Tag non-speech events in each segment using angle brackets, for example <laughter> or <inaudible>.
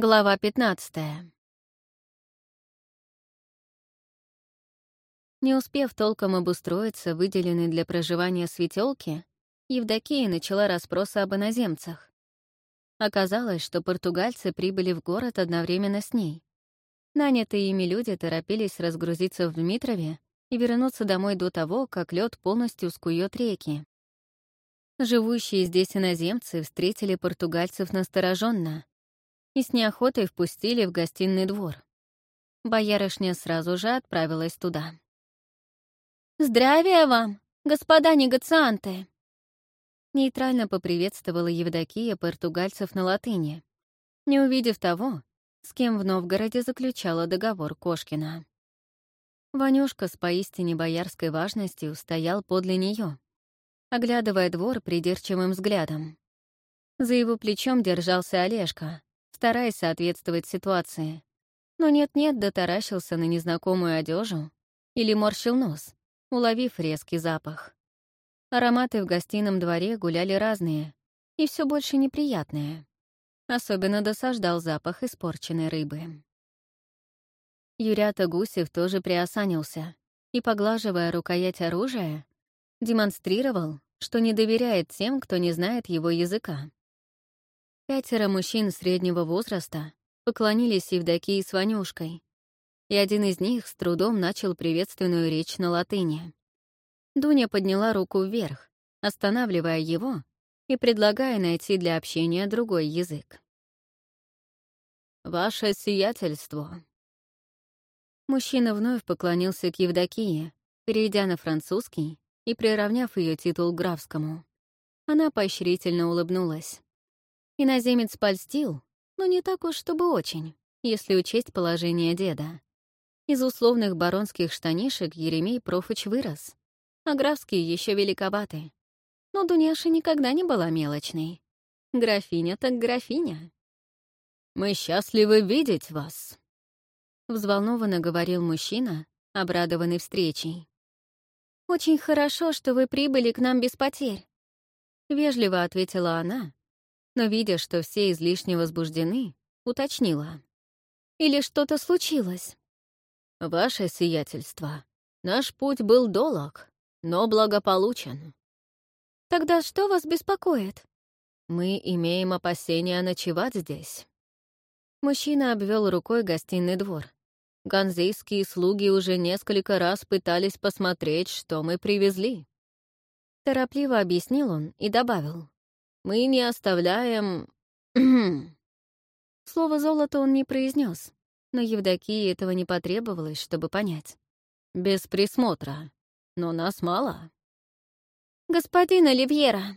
Глава 15 Не успев толком обустроиться выделенной для проживания светелке, Евдокия начала расспросы об иноземцах. Оказалось, что португальцы прибыли в город одновременно с ней. Нанятые ими люди торопились разгрузиться в Дмитрове и вернуться домой до того, как лед полностью скует реки. Живущие здесь иноземцы встретили португальцев настороженно и с неохотой впустили в гостиный двор. Боярышня сразу же отправилась туда. «Здравия вам, господа негацианты!» Нейтрально поприветствовала Евдокия португальцев на латыни, не увидев того, с кем в Новгороде заключала договор Кошкина. Ванюшка с поистине боярской важностью стоял подле нее, оглядывая двор придирчивым взглядом. За его плечом держался Олежка, стараясь соответствовать ситуации. Но нет-нет дотаращился на незнакомую одежу или морщил нос, уловив резкий запах. Ароматы в гостином дворе гуляли разные и все больше неприятные. Особенно досаждал запах испорченной рыбы. Юрята Гусев тоже приосанился и, поглаживая рукоять оружия, демонстрировал, что не доверяет тем, кто не знает его языка. Пятеро мужчин среднего возраста поклонились Евдокии с Ванюшкой, и один из них с трудом начал приветственную речь на латыни. Дуня подняла руку вверх, останавливая его и предлагая найти для общения другой язык. «Ваше сиятельство». Мужчина вновь поклонился к Евдокии, перейдя на французский и приравняв ее титул к графскому. Она поощрительно улыбнулась. Иноземец польстил, но не так уж, чтобы очень, если учесть положение деда. Из условных баронских штанишек Еремей Профыч вырос, а графские еще великоваты. Но Дуняша никогда не была мелочной. Графиня так графиня. «Мы счастливы видеть вас», — взволнованно говорил мужчина, обрадованный встречей. «Очень хорошо, что вы прибыли к нам без потерь», — вежливо ответила она, но, видя, что все излишне возбуждены, уточнила. «Или что-то случилось?» «Ваше сиятельство, наш путь был долг, но благополучен». «Тогда что вас беспокоит?» «Мы имеем опасения ночевать здесь». Мужчина обвел рукой гостиный двор. Ганзейские слуги уже несколько раз пытались посмотреть, что мы привезли. Торопливо объяснил он и добавил. «Мы не оставляем...» <clears throat> Слово «золото» он не произнес, но Евдокии этого не потребовалось, чтобы понять. «Без присмотра. Но нас мало». «Господин Оливьера!»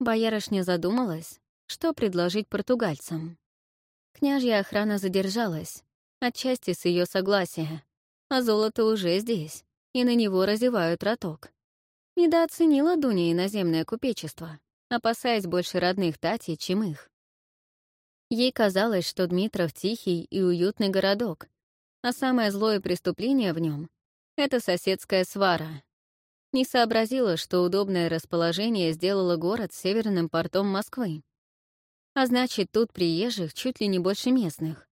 Боярышня задумалась, что предложить португальцам. Княжья охрана задержалась, отчасти с ее согласия, а золото уже здесь, и на него разевают роток. Недооценила Дуня иноземное купечество, опасаясь больше родных Тати, чем их. Ей казалось, что Дмитров — тихий и уютный городок, а самое злое преступление в нем — это соседская свара. Не сообразила, что удобное расположение сделало город северным портом Москвы. А значит, тут приезжих чуть ли не больше местных.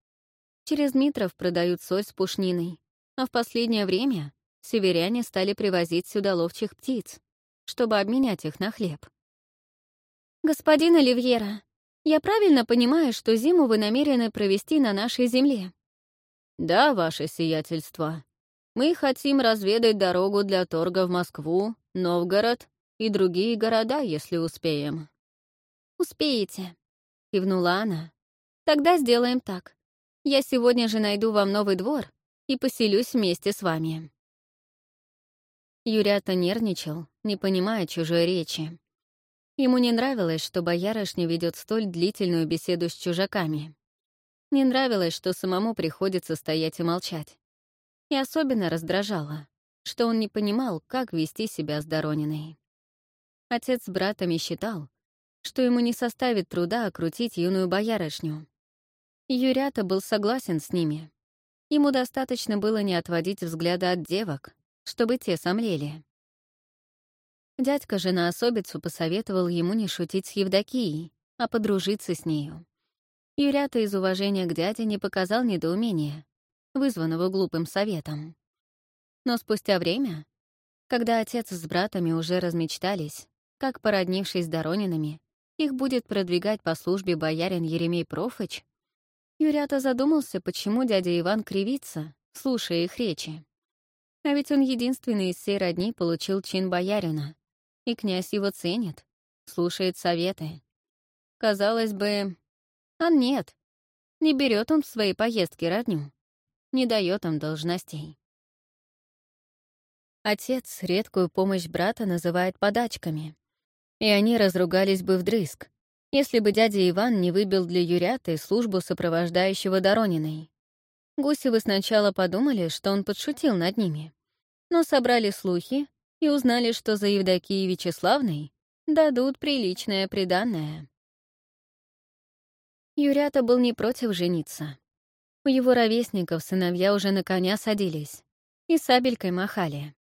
Через Дмитров продают соль с пушниной, а в последнее время северяне стали привозить сюда ловчих птиц, чтобы обменять их на хлеб. «Господин Оливьера, я правильно понимаю, что зиму вы намерены провести на нашей земле?» «Да, ваше сиятельство. Мы хотим разведать дорогу для торга в Москву, Новгород и другие города, если успеем». «Успеете», — кивнула она. «Тогда сделаем так. Я сегодня же найду вам новый двор и поселюсь вместе с вами». Юрята нервничал, не понимая чужой речи. Ему не нравилось, что боярышня ведет столь длительную беседу с чужаками. Не нравилось, что самому приходится стоять и молчать. И особенно раздражало, что он не понимал, как вести себя с Дорониной. Отец с братами считал, что ему не составит труда окрутить юную боярышню, Юрята был согласен с ними. Ему достаточно было не отводить взгляда от девок, чтобы те сомлели. Дядька же на особицу посоветовал ему не шутить с Евдокией, а подружиться с нею. Юрята из уважения к дяде не показал недоумения, вызванного глупым советом. Но спустя время, когда отец с братами уже размечтались, как, породнившись с Доронинами, их будет продвигать по службе боярин Еремей Профыч, Юрята задумался, почему дядя Иван кривится, слушая их речи. А ведь он единственный из всей родни получил чин боярина, и князь его ценит, слушает советы. Казалось бы, а нет, не берет он в свои поездки родню, не дает им должностей. Отец редкую помощь брата называет подачками, и они разругались бы вдрызг, если бы дядя Иван не выбил для Юряты службу сопровождающего Дорониной. Гусевы сначала подумали, что он подшутил над ними, но собрали слухи и узнали, что за Евдокией Вячеславной дадут приличное приданное. Юрята был не против жениться. У его ровесников сыновья уже на коня садились и сабелькой махали.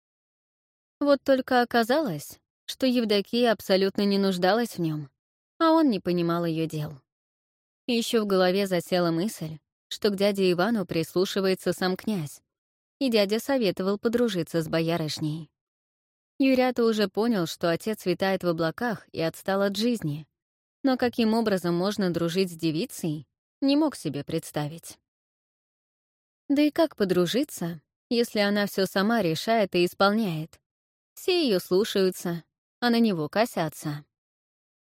Вот только оказалось, что Евдокия абсолютно не нуждалась в нем, а он не понимал ее дел. Еще в голове засела мысль, что к дяде Ивану прислушивается сам князь, и дядя советовал подружиться с боярышней. Юрята уже понял, что отец витает в облаках и отстал от жизни, но каким образом можно дружить с девицей, не мог себе представить. Да и как подружиться, если она все сама решает и исполняет? Все ее слушаются, а на него косятся.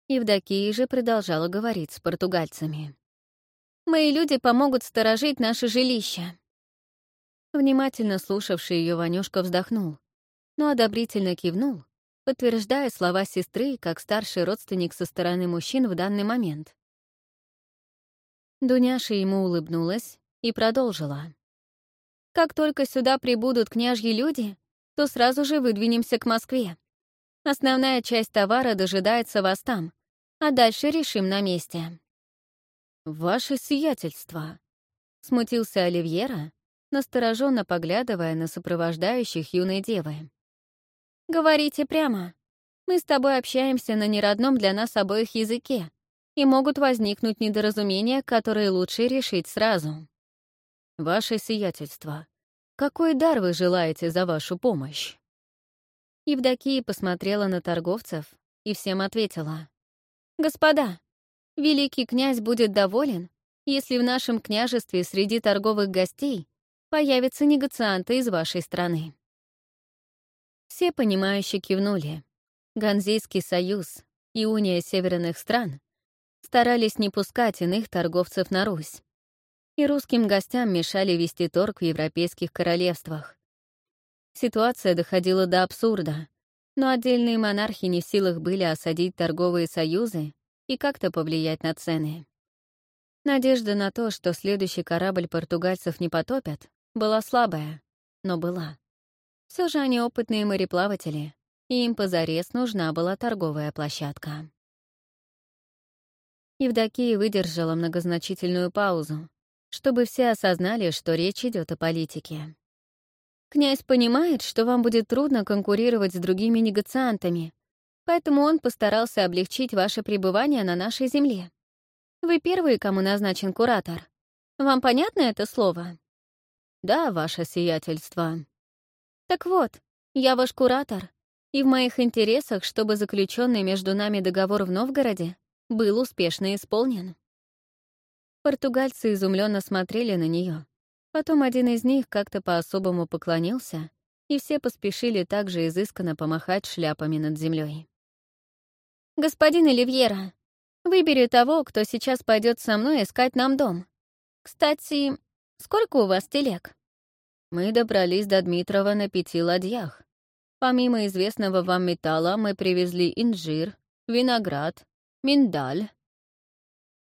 Евдокия же продолжала говорить с португальцами. «Мои люди помогут сторожить наше жилище». Внимательно слушавший ее Ванюшка вздохнул, но одобрительно кивнул, подтверждая слова сестры как старший родственник со стороны мужчин в данный момент. Дуняша ему улыбнулась и продолжила. «Как только сюда прибудут княжьи люди, то сразу же выдвинемся к Москве. Основная часть товара дожидается вас там, а дальше решим на месте». «Ваше сиятельство», — смутился Оливьера, настороженно поглядывая на сопровождающих юной девы. «Говорите прямо. Мы с тобой общаемся на неродном для нас обоих языке, и могут возникнуть недоразумения, которые лучше решить сразу». «Ваше сиятельство, какой дар вы желаете за вашу помощь?» Евдокия посмотрела на торговцев и всем ответила. «Господа, великий князь будет доволен, если в нашем княжестве среди торговых гостей появятся негацианты из вашей страны». Все понимающе кивнули. Ганзейский союз и Уния северных стран старались не пускать иных торговцев на Русь. И русским гостям мешали вести торг в европейских королевствах. Ситуация доходила до абсурда, но отдельные монархи не в силах были осадить торговые союзы и как-то повлиять на цены. Надежда на то, что следующий корабль португальцев не потопят, была слабая, но была. Все же они опытные мореплаватели, и им позарез нужна была торговая площадка. Евдокия выдержала многозначительную паузу, чтобы все осознали, что речь идет о политике. Князь понимает, что вам будет трудно конкурировать с другими негациантами, поэтому он постарался облегчить ваше пребывание на нашей земле. Вы первые, кому назначен куратор. Вам понятно это слово? Да, ваше сиятельство. Так вот, я ваш куратор, и в моих интересах, чтобы заключенный между нами договор в Новгороде был успешно исполнен. Португальцы изумленно смотрели на нее, Потом один из них как-то по-особому поклонился, и все поспешили также изысканно помахать шляпами над землей. «Господин Оливьера, выбери того, кто сейчас пойдет со мной искать нам дом. Кстати, сколько у вас телег?» Мы добрались до Дмитрова на пяти ладьях. Помимо известного вам металла, мы привезли инжир, виноград, миндаль.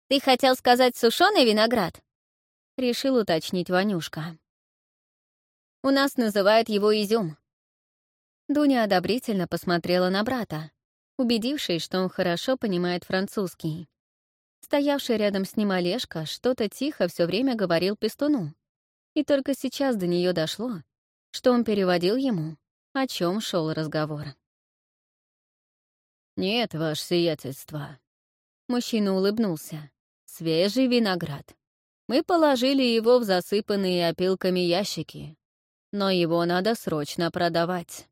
«Ты хотел сказать сушеный виноград?» — решил уточнить Ванюшка. «У нас называют его изюм». Дуня одобрительно посмотрела на брата, убедившись, что он хорошо понимает французский. Стоявший рядом с ним Олежка что-то тихо все время говорил пестуну. И только сейчас до нее дошло, что он переводил ему, о чем шел разговор. «Нет, ваше сиятельство». Мужчина улыбнулся, свежий виноград. Мы положили его в засыпанные опилками ящики, но его надо срочно продавать.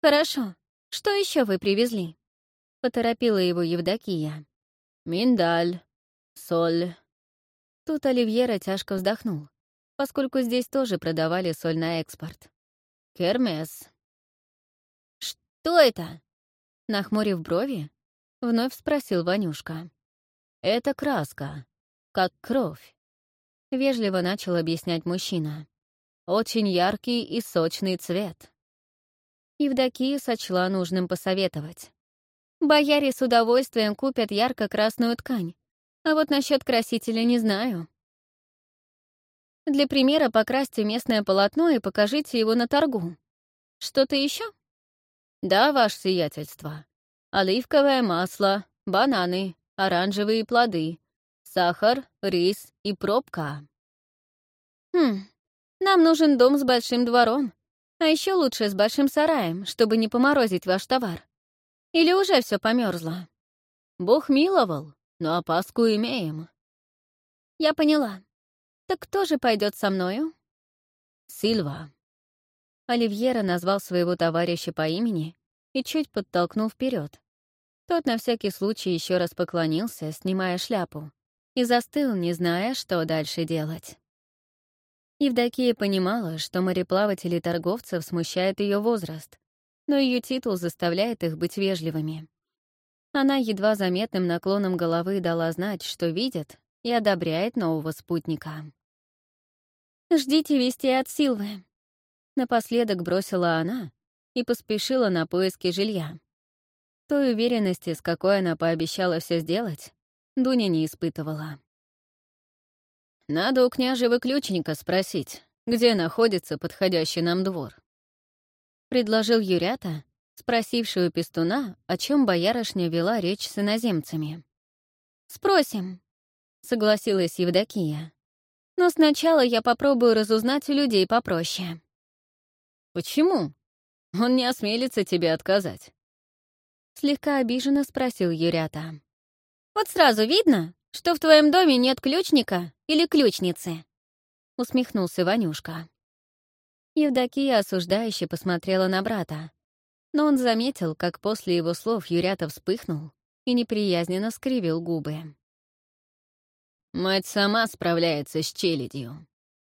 «Хорошо. Что еще вы привезли?» — поторопила его Евдокия. «Миндаль, соль». Тут Оливьера тяжко вздохнул, поскольку здесь тоже продавали соль на экспорт. «Кермес». «Что это?» Нахмурив брови, вновь спросил Ванюшка. «Это краска, как кровь», — вежливо начал объяснять мужчина. «Очень яркий и сочный цвет». Евдокия сочла нужным посоветовать. «Бояре с удовольствием купят ярко-красную ткань, а вот насчет красителя не знаю». Для примера покрасьте местное полотно и покажите его на торгу. Что-то еще? Да, ваше сиятельство. Оливковое масло, бананы, оранжевые плоды, сахар, рис и пробка. Хм, нам нужен дом с большим двором, а еще лучше с большим сараем, чтобы не поморозить ваш товар. Или уже все померзло? Бог миловал, но опаску имеем. Я поняла. Так кто же пойдет со мною? Сильва. Оливьера назвал своего товарища по имени и чуть подтолкнул вперед. Тот на всякий случай еще раз поклонился, снимая шляпу, и застыл, не зная, что дальше делать. Евдокия понимала, что мореплавателей торговцев смущает ее возраст, но ее титул заставляет их быть вежливыми. Она едва заметным наклоном головы дала знать, что видит и одобряет нового спутника. «Ждите вести от Силвы», — напоследок бросила она и поспешила на поиски жилья. Той уверенности, с какой она пообещала все сделать, Дуня не испытывала. Надо у княжего ключника спросить, где находится подходящий нам двор. Предложил Юрята, спросивший у пестуна, о чем боярышня вела речь с иноземцами. «Спросим», — согласилась Евдокия. «Но сначала я попробую разузнать у людей попроще». «Почему? Он не осмелится тебе отказать». Слегка обиженно спросил Юрята. «Вот сразу видно, что в твоем доме нет ключника или ключницы?» — усмехнулся Ванюшка. Евдокия осуждающе посмотрела на брата, но он заметил, как после его слов Юрята вспыхнул и неприязненно скривил губы. «Мать сама справляется с челядью»,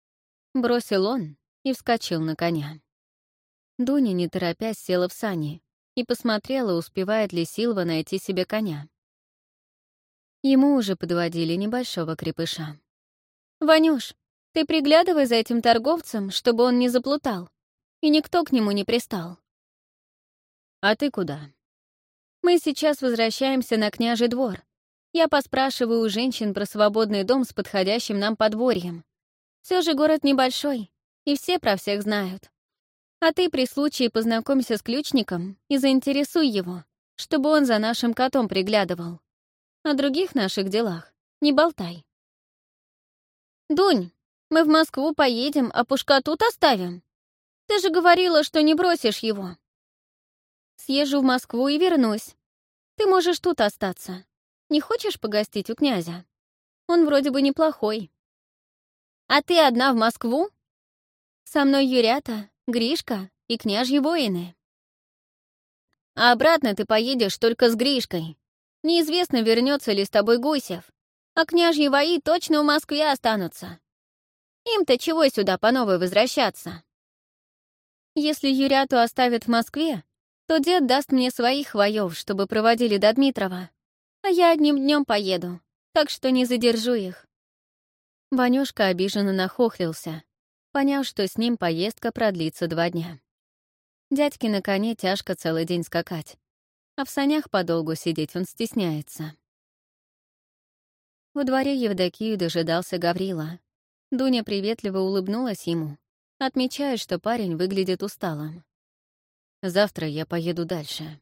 — бросил он и вскочил на коня. Дуня, не торопясь, села в сани и посмотрела, успевает ли Силва найти себе коня. Ему уже подводили небольшого крепыша. «Ванюш, ты приглядывай за этим торговцем, чтобы он не заплутал, и никто к нему не пристал». «А ты куда?» «Мы сейчас возвращаемся на княжий двор. Я поспрашиваю у женщин про свободный дом с подходящим нам подворьем. Все же город небольшой, и все про всех знают. А ты при случае познакомься с ключником и заинтересуй его, чтобы он за нашим котом приглядывал. О других наших делах не болтай. «Дунь, мы в Москву поедем, а Пушка тут оставим? Ты же говорила, что не бросишь его». «Съезжу в Москву и вернусь. Ты можешь тут остаться. Не хочешь погостить у князя? Он вроде бы неплохой». «А ты одна в Москву?» «Со мной Юрята, Гришка и княжьи воины». «А обратно ты поедешь только с Гришкой», Неизвестно, вернется ли с тобой Гусев, а княжьи вои точно в Москве останутся. Им-то чего сюда по новой возвращаться? Если Юряту оставят в Москве, то дед даст мне своих воев, чтобы проводили до Дмитрова, а я одним днем поеду, так что не задержу их. Ванюшка обиженно нахохлился, поняв, что с ним поездка продлится два дня. Дядьке на коне тяжко целый день скакать а в санях подолгу сидеть он стесняется. Во дворе Евдокию дожидался Гаврила. Дуня приветливо улыбнулась ему, отмечая, что парень выглядит усталым. «Завтра я поеду дальше.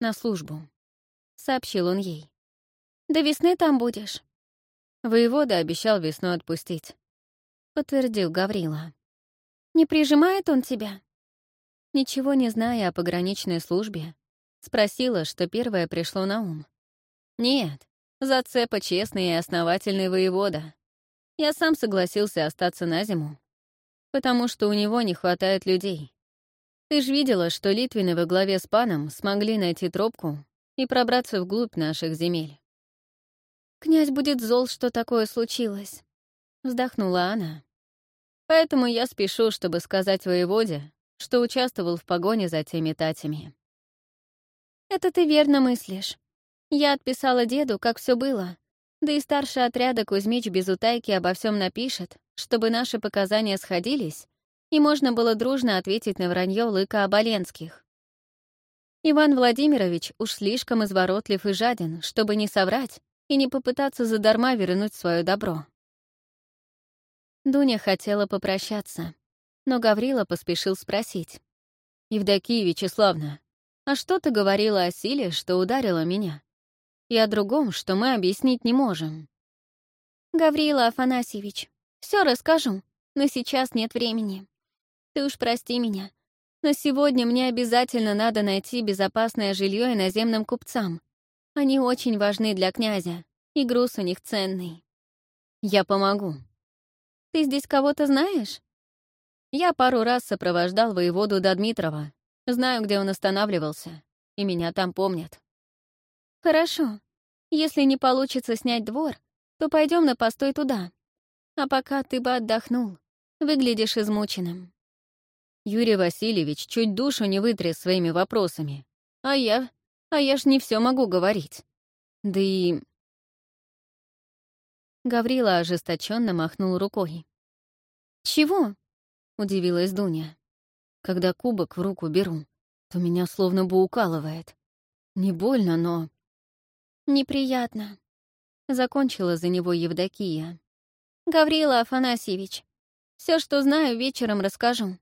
На службу», — сообщил он ей. «До весны там будешь?» Воевода обещал весну отпустить. Подтвердил Гаврила. «Не прижимает он тебя?» Ничего не зная о пограничной службе, Спросила, что первое пришло на ум. «Нет, Зацепа честный и основательный воевода. Я сам согласился остаться на зиму, потому что у него не хватает людей. Ты ж видела, что Литвины во главе с паном смогли найти тропку и пробраться вглубь наших земель. «Князь будет зол, что такое случилось», — вздохнула она. «Поэтому я спешу, чтобы сказать воеводе, что участвовал в погоне за теми татями». «Это ты верно мыслишь. Я отписала деду, как все было, да и старший отряда Кузьмич без утайки обо всем напишет, чтобы наши показания сходились, и можно было дружно ответить на вранье Лыка Оболенских. Иван Владимирович уж слишком изворотлив и жаден, чтобы не соврать и не попытаться задарма вернуть свое добро. Дуня хотела попрощаться, но Гаврила поспешил спросить. «Евдокия Вячеславна, а что ты говорила о силе, что ударила меня? И о другом, что мы объяснить не можем?» «Гаврила Афанасьевич, все расскажу, но сейчас нет времени. Ты уж прости меня, но сегодня мне обязательно надо найти безопасное жилье иноземным купцам. Они очень важны для князя, и груз у них ценный. Я помогу. Ты здесь кого-то знаешь? Я пару раз сопровождал воеводу до Дмитрова. Знаю, где он останавливался, и меня там помнят. Хорошо. Если не получится снять двор, то пойдем на постой туда. А пока ты бы отдохнул. Выглядишь измученным. Юрий Васильевич чуть душу не вытряс своими вопросами. А я... А я ж не все могу говорить. Да и... Гаврила ожесточенно махнул рукой. «Чего?» — удивилась Дуня. «Когда кубок в руку беру, то меня словно бы укалывает. Не больно, но...» «Неприятно», — закончила за него Евдокия. «Гаврила Афанасьевич, все, что знаю, вечером расскажу.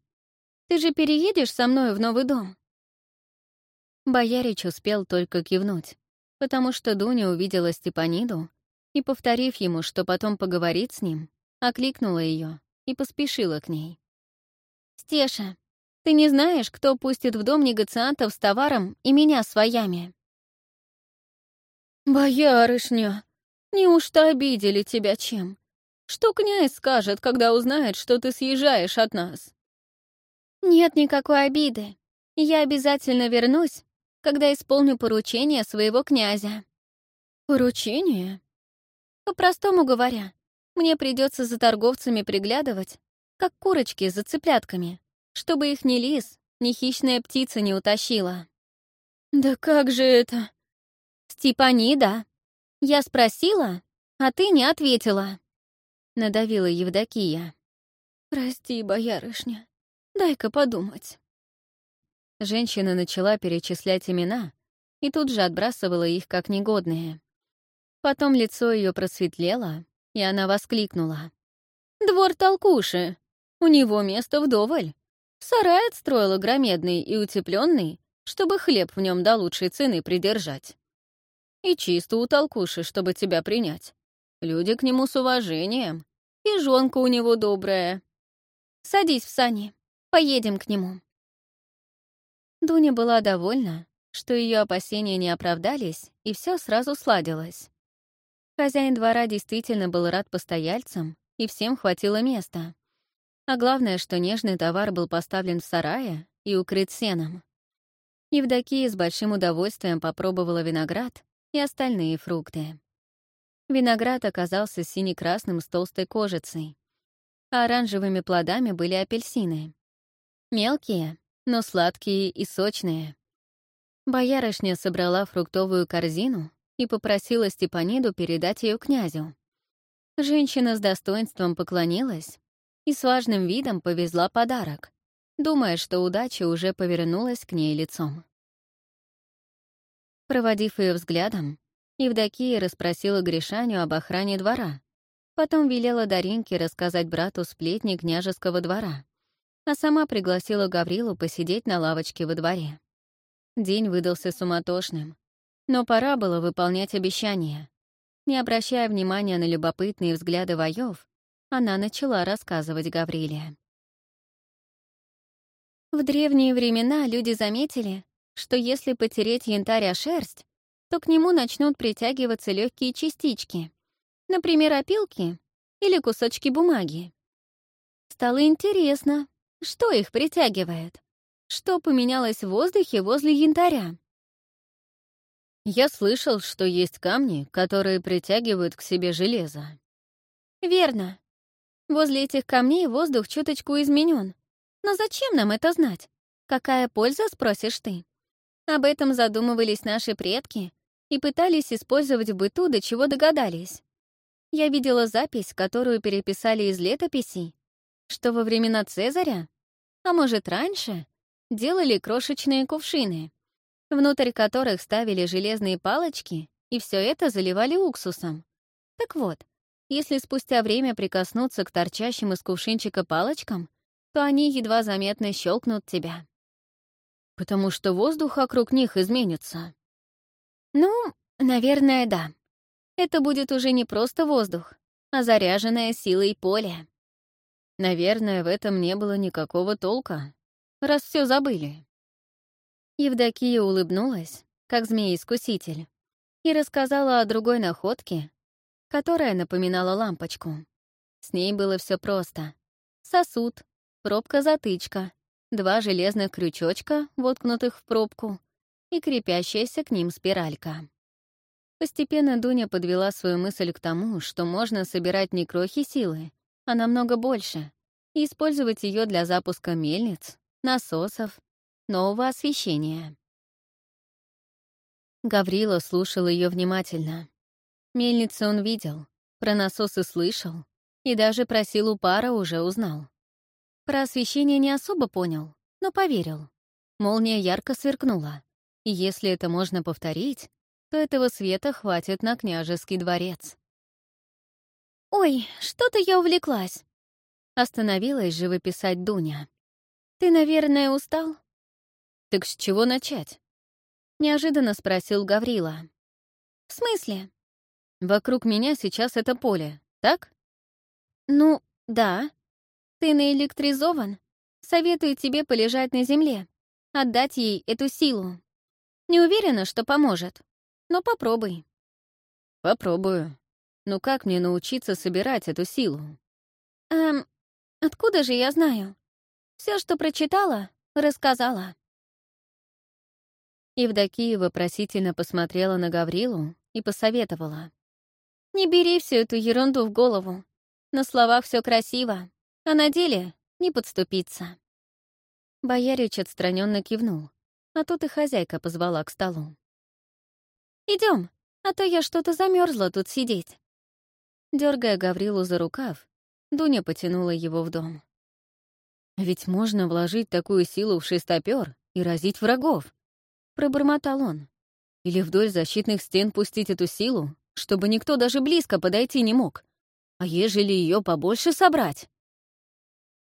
Ты же переедешь со мной в новый дом?» Боярич успел только кивнуть, потому что Дуня увидела Степаниду и, повторив ему, что потом поговорит с ним, окликнула ее и поспешила к ней. «Стеша, ты не знаешь, кто пустит в дом негациантов с товаром и меня с воями?» «Боярышня, неужто обидели тебя чем? Что князь скажет, когда узнает, что ты съезжаешь от нас?» «Нет никакой обиды. Я обязательно вернусь, когда исполню поручение своего князя». «Поручение?» «По-простому говоря, мне придется за торговцами приглядывать, как курочки за цыплятками, чтобы их ни лис, ни хищная птица не утащила». «Да как же это?» «Степанида, я спросила, а ты не ответила», — надавила Евдокия. «Прости, боярышня, Дай-ка подумать». Женщина начала перечислять имена и тут же отбрасывала их как негодные. Потом лицо ее просветлело, и она воскликнула. «Двор толкуши! У него место вдоволь. Сарай отстроила громедный и утепленный, чтобы хлеб в нем до лучшей цены придержать. И чисто у толкуши, чтобы тебя принять. Люди к нему с уважением, и жонка у него добрая. Садись в сани, Поедем к нему». Дуня была довольна, что ее опасения не оправдались, и все сразу сладилось. Хозяин двора действительно был рад постояльцам, и всем хватило места. А главное, что нежный товар был поставлен в сарае и укрыт сеном. Евдокия с большим удовольствием попробовала виноград и остальные фрукты. Виноград оказался сине-красным с толстой кожицей, а оранжевыми плодами были апельсины. Мелкие, но сладкие и сочные. Боярышня собрала фруктовую корзину и попросила Степаниду передать ее князю. Женщина с достоинством поклонилась и с важным видом повезла подарок, думая, что удача уже повернулась к ней лицом. Проводив ее взглядом, Евдокия расспросила Гришаню об охране двора, потом велела Даринке рассказать брату сплетни княжеского двора а сама пригласила Гаврилу посидеть на лавочке во дворе. День выдался суматошным, но пора было выполнять обещания. Не обращая внимания на любопытные взгляды воев, она начала рассказывать Гавриле. В древние времена люди заметили, что если потереть янтарь о шерсть, то к нему начнут притягиваться легкие частички, например, опилки или кусочки бумаги. Стало интересно, что их притягивает, что поменялось в воздухе возле янтаря. Я слышал, что есть камни, которые притягивают к себе железо. Верно. Возле этих камней воздух чуточку изменен. Но зачем нам это знать? Какая польза, спросишь ты? Об этом задумывались наши предки и пытались использовать в быту, до чего догадались. Я видела запись, которую переписали из летописей, что во времена Цезаря, а может раньше, делали крошечные кувшины, внутрь которых ставили железные палочки и все это заливали уксусом. Так вот, если спустя время прикоснуться к торчащим из кувшинчика палочкам, то они едва заметно щелкнут тебя. Потому что воздух вокруг них изменится. Ну, наверное, да. Это будет уже не просто воздух, а заряженное силой поле. Наверное, в этом не было никакого толка, раз все забыли. Евдокия улыбнулась, как змей-искуситель, и рассказала о другой находке, которая напоминала лампочку. С ней было все просто. Сосуд, пробка-затычка, два железных крючочка, воткнутых в пробку, и крепящаяся к ним спиралька. Постепенно Дуня подвела свою мысль к тому, что можно собирать не крохи силы, а намного больше, и использовать ее для запуска мельниц, насосов, нового освещения. Гаврила слушал ее внимательно. Мельницы он видел, про насосы слышал и даже про силу пара уже узнал. Про освещение не особо понял, но поверил. Молния ярко сверкнула, и если это можно повторить, то этого света хватит на княжеский дворец. «Ой, что-то я увлеклась», — остановилась живописать Дуня. «Ты, наверное, устал?» «Так с чего начать?» — неожиданно спросил Гаврила. «В смысле?» Вокруг меня сейчас это поле, так? Ну, да. Ты наэлектризован. Советую тебе полежать на земле, отдать ей эту силу. Не уверена, что поможет, но попробуй. Попробую. Ну как мне научиться собирать эту силу? Эм, откуда же я знаю? Все, что прочитала, рассказала. Евдокия вопросительно посмотрела на Гаврилу и посоветовала. Не бери всю эту ерунду в голову. На словах все красиво, а на деле не подступиться. Боярич отстраненно кивнул, а тут и хозяйка позвала к столу. Идем, а то я что-то замерзла тут сидеть. Дергая Гаврилу за рукав, Дуня потянула его в дом. «Ведь можно вложить такую силу в шестопер и разить врагов», — пробормотал он. «Или вдоль защитных стен пустить эту силу, чтобы никто даже близко подойти не мог. А ежели ее побольше собрать?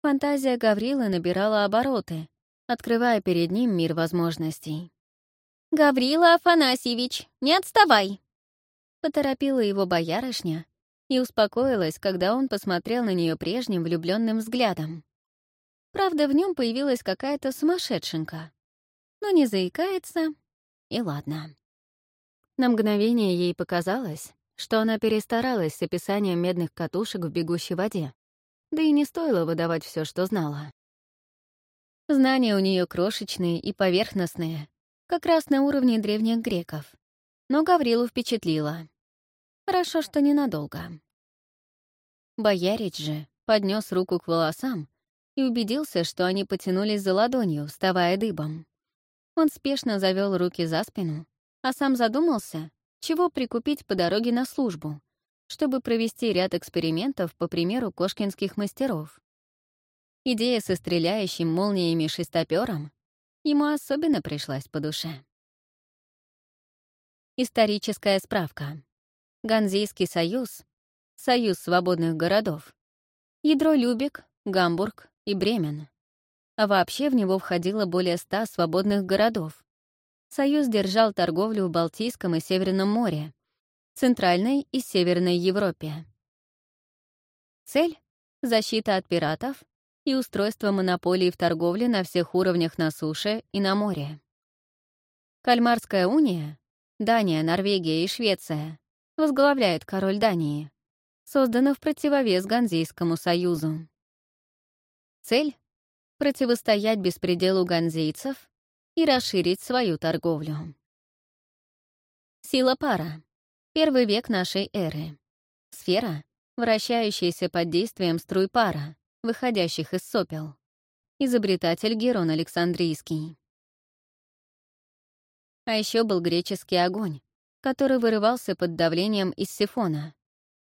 Фантазия Гаврилы набирала обороты, открывая перед ним мир возможностей. «Гаврила Афанасьевич, не отставай!» Поторопила его боярышня и успокоилась, когда он посмотрел на нее прежним влюбленным взглядом. Правда, в нем появилась какая-то сумасшедшенка. Но не заикается, и ладно. На мгновение ей показалось, что она перестаралась с описанием медных катушек в бегущей воде, да и не стоило выдавать все, что знала. Знания у нее крошечные и поверхностные, как раз на уровне древних греков. Но Гаврилу впечатлило. Хорошо, что ненадолго. Боярич же поднес руку к волосам и убедился, что они потянулись за ладонью, вставая дыбом. Он спешно завел руки за спину а сам задумался, чего прикупить по дороге на службу, чтобы провести ряд экспериментов по примеру кошкинских мастеров. Идея со стреляющим молниями шестопером ему особенно пришлась по душе. Историческая справка. Ганзейский союз — союз свободных городов. Ядро Любек, Гамбург и Бремен. А вообще в него входило более ста свободных городов, Союз держал торговлю в Балтийском и Северном море, Центральной и Северной Европе. Цель — защита от пиратов и устройство монополии в торговле на всех уровнях на суше и на море. Кальмарская уния Дания, Норвегия и Швеция возглавляет король Дании, создано в противовес Ганзейскому союзу. Цель — противостоять беспределу ганзейцев и расширить свою торговлю. Сила пара. Первый век нашей эры. Сфера, вращающаяся под действием струй пара, выходящих из сопел. Изобретатель Герон Александрийский. А еще был греческий огонь, который вырывался под давлением из сифона,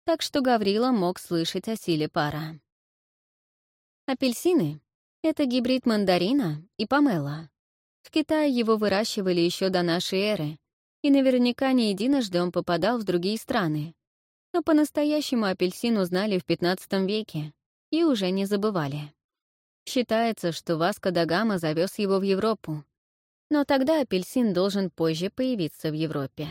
так что Гаврила мог слышать о силе пара. Апельсины — это гибрид мандарина и помела. В Китае его выращивали еще до нашей эры, и наверняка не единожды он попадал в другие страны. Но по-настоящему апельсин узнали в 15 веке и уже не забывали. Считается, что Васко да Гама завез его в Европу, но тогда апельсин должен позже появиться в Европе.